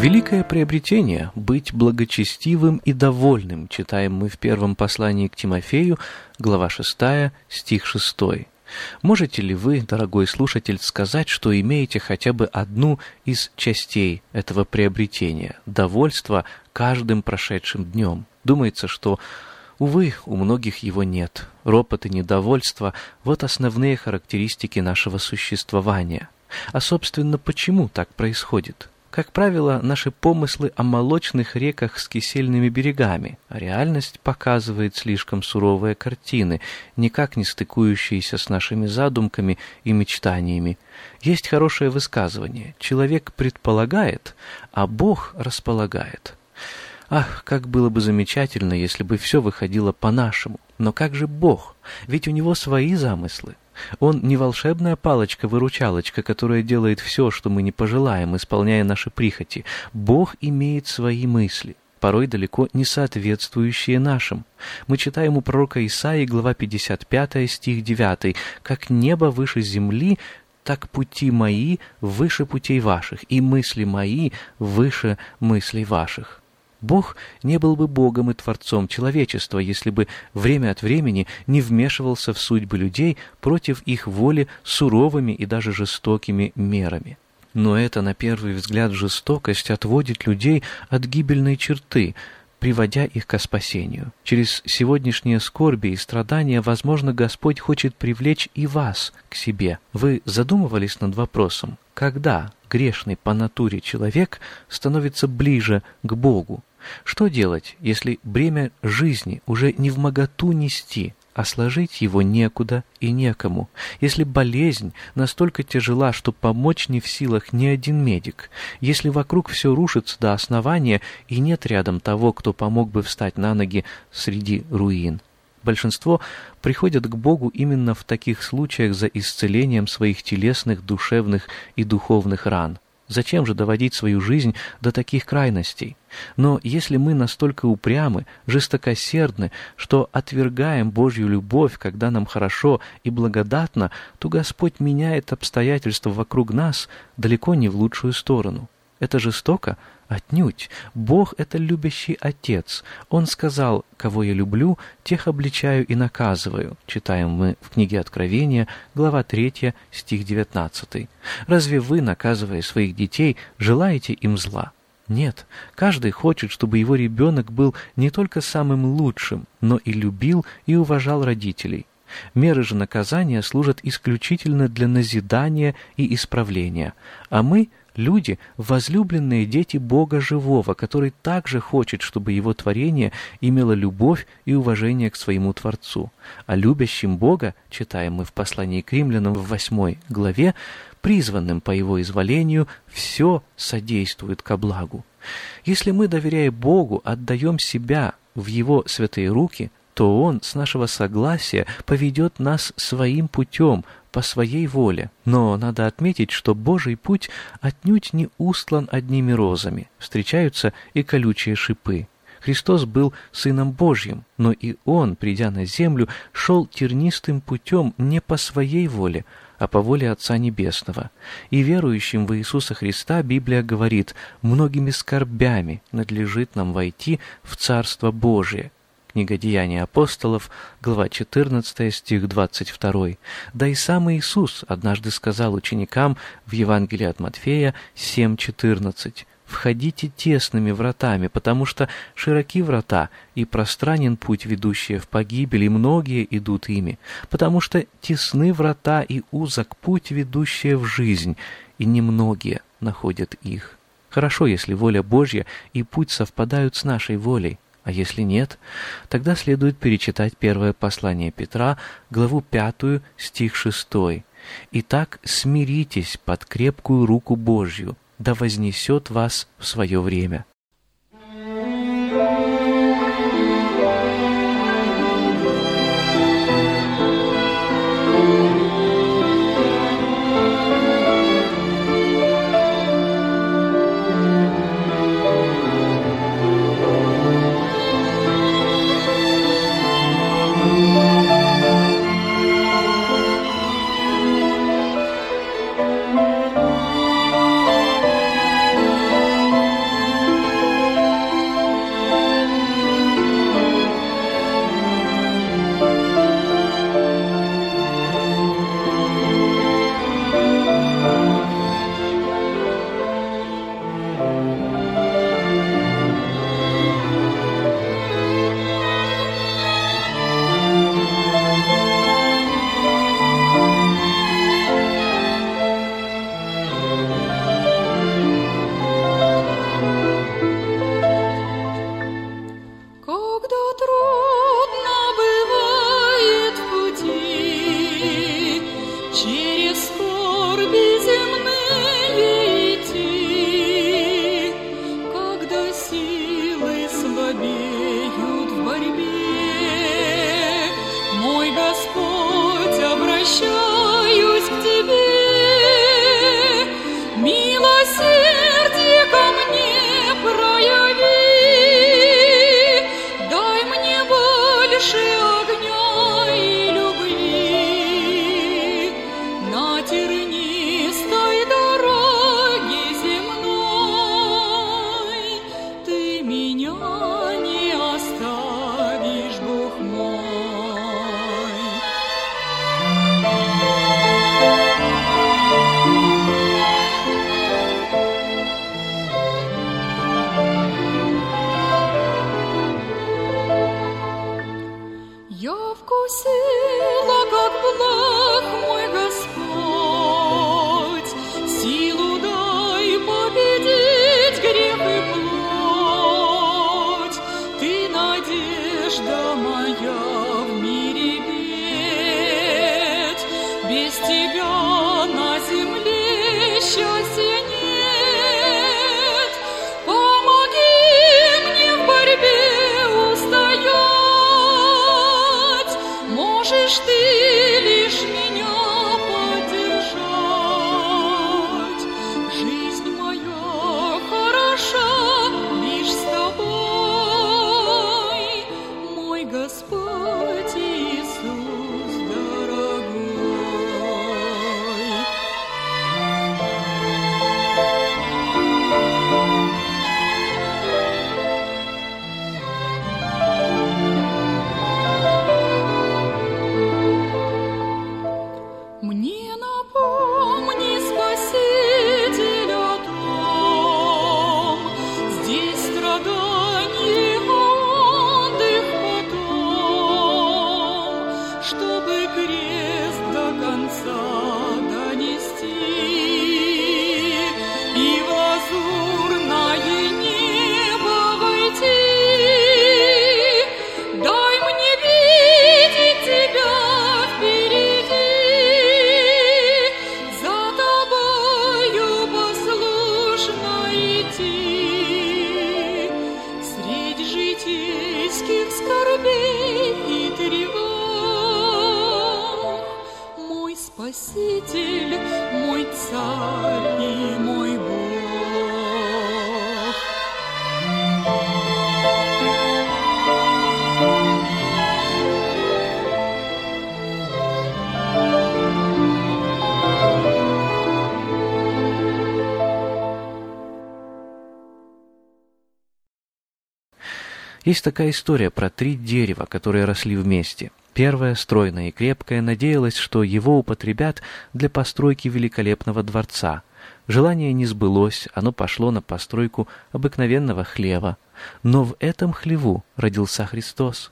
Великое приобретение – быть благочестивым и довольным, читаем мы в первом послании к Тимофею, глава 6, стих 6. Можете ли вы, дорогой слушатель, сказать, что имеете хотя бы одну из частей этого приобретения – довольство каждым прошедшим днем? Думается, что Увы, у многих его нет. Ропот и недовольство – вот основные характеристики нашего существования. А, собственно, почему так происходит? Как правило, наши помыслы о молочных реках с кисельными берегами, а реальность показывает слишком суровые картины, никак не стыкующиеся с нашими задумками и мечтаниями. Есть хорошее высказывание «человек предполагает, а Бог располагает». Ах, как было бы замечательно, если бы все выходило по-нашему. Но как же Бог? Ведь у него свои замыслы. Он не волшебная палочка-выручалочка, которая делает все, что мы не пожелаем, исполняя наши прихоти. Бог имеет свои мысли порой далеко не соответствующие нашим. Мы читаем у пророка Исаии, глава 55, стих 9, «Как небо выше земли, так пути мои выше путей ваших, и мысли мои выше мыслей ваших». Бог не был бы Богом и Творцом человечества, если бы время от времени не вмешивался в судьбы людей против их воли суровыми и даже жестокими мерами. Но это, на первый взгляд, жестокость отводит людей от гибельной черты, приводя их к спасению. Через сегодняшние скорби и страдания, возможно, Господь хочет привлечь и вас к себе. Вы задумывались над вопросом, когда грешный по натуре человек становится ближе к Богу? Что делать, если бремя жизни уже не в моготу нести, а сложить его некуда и некому, если болезнь настолько тяжела, что помочь не в силах ни один медик, если вокруг все рушится до основания и нет рядом того, кто помог бы встать на ноги среди руин? Большинство приходят к Богу именно в таких случаях за исцелением своих телесных, душевных и духовных ран – Зачем же доводить свою жизнь до таких крайностей? Но если мы настолько упрямы, жестокосердны, что отвергаем Божью любовь, когда нам хорошо и благодатно, то Господь меняет обстоятельства вокруг нас далеко не в лучшую сторону. Это жестоко? Отнюдь. Бог — это любящий Отец. Он сказал, «Кого я люблю, тех обличаю и наказываю». Читаем мы в книге Откровения, глава 3, стих 19. Разве вы, наказывая своих детей, желаете им зла? Нет, каждый хочет, чтобы его ребенок был не только самым лучшим, но и любил и уважал родителей. Меры же наказания служат исключительно для назидания и исправления, а мы — Люди — возлюбленные дети Бога Живого, который также хочет, чтобы его творение имело любовь и уважение к своему Творцу. А любящим Бога, читаем мы в послании к римлянам в 8 главе, призванным по его изволению, все содействует ко благу. Если мы, доверяя Богу, отдаем себя в Его святые руки, то Он с нашего согласия поведет нас своим путем, по своей воле. Но надо отметить, что Божий путь отнюдь не устлан одними розами. Встречаются и колючие шипы. Христос был Сыном Божьим, но и Он, придя на землю, шел тернистым путем не по своей воле, а по воле Отца Небесного. И верующим в Иисуса Христа Библия говорит, многими скорбями надлежит нам войти в Царство Божие. Книга Деяний апостолов, глава 14, стих 22. Да и сам Иисус однажды сказал ученикам в Евангелии от Матфея 7.14 входите тесными вратами, потому что широки врата, и пространен путь, ведущий в погибель, и многие идут ими, потому что тесны врата и узок путь, ведущий в жизнь, и немногие находят их. Хорошо, если воля Божья и путь совпадают с нашей волей, а если нет, тогда следует перечитать первое послание Петра, главу пятую, стих шестой. «Итак, смиритесь под крепкую руку Божью, да вознесет вас в свое время. você. спаситель, мой царь и мой Бог. Есть такая история про три дерева, которые росли вместе – Первое, стройное и крепкое, надеялось, что его употребят для постройки великолепного дворца. Желание не сбылось, оно пошло на постройку обыкновенного хлева. Но в этом хлеву родился Христос.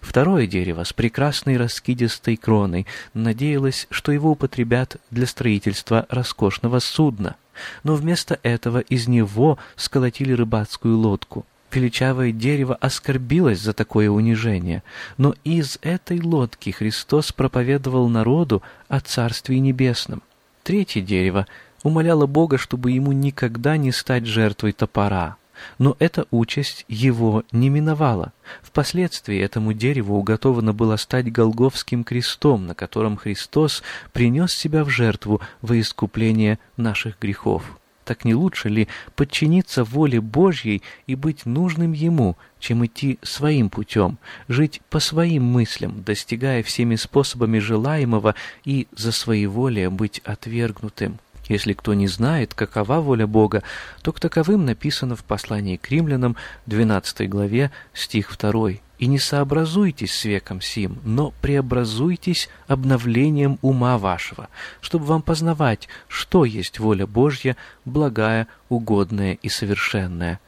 Второе дерево с прекрасной раскидистой кроной надеялось, что его употребят для строительства роскошного судна. Но вместо этого из него сколотили рыбацкую лодку. Величавое дерево оскорбилось за такое унижение, но из этой лодки Христос проповедовал народу о Царстве Небесном. Третье дерево умоляло Бога, чтобы ему никогда не стать жертвой топора. Но эта участь его не миновала. Впоследствии этому дереву уготовано было стать Голговским крестом, на котором Христос принес себя в жертву во искупление наших грехов. Так не лучше ли подчиниться воле Божьей и быть нужным Ему, чем идти своим путем, жить по своим мыслям, достигая всеми способами желаемого и за своеволие быть отвергнутым? Если кто не знает, какова воля Бога, то к таковым написано в послании к римлянам, 12 главе, стих 2. «И не сообразуйтесь с веком сим, но преобразуйтесь обновлением ума вашего, чтобы вам познавать, что есть воля Божья, благая, угодная и совершенная».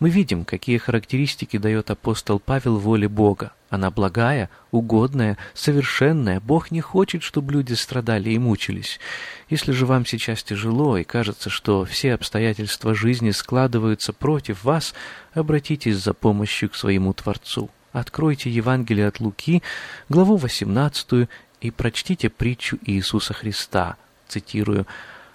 Мы видим, какие характеристики дает апостол Павел воле Бога. Она благая, угодная, совершенная. Бог не хочет, чтобы люди страдали и мучились. Если же вам сейчас тяжело и кажется, что все обстоятельства жизни складываются против вас, обратитесь за помощью к своему Творцу. Откройте Евангелие от Луки, главу 18, и прочтите притчу Иисуса Христа, цитирую,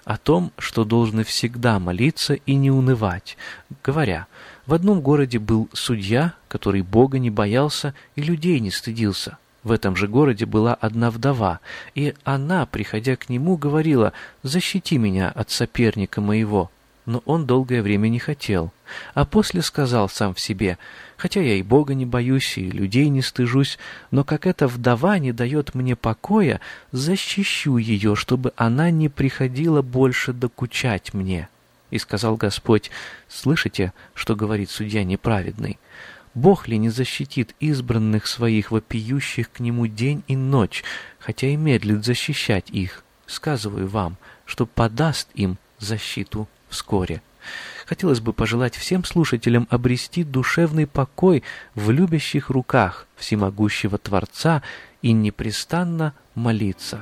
о том, что должны всегда молиться и не унывать, говоря, в одном городе был судья, который Бога не боялся и людей не стыдился. В этом же городе была одна вдова, и она, приходя к нему, говорила «Защити меня от соперника моего». Но он долгое время не хотел, а после сказал сам в себе «Хотя я и Бога не боюсь, и людей не стыжусь, но как эта вдова не дает мне покоя, защищу ее, чтобы она не приходила больше докучать мне». И сказал Господь, «Слышите, что говорит судья неправедный? Бог ли не защитит избранных своих, вопиющих к Нему день и ночь, хотя и медлит защищать их? Сказываю вам, что подаст им защиту вскоре». Хотелось бы пожелать всем слушателям обрести душевный покой в любящих руках всемогущего Творца и непрестанно молиться.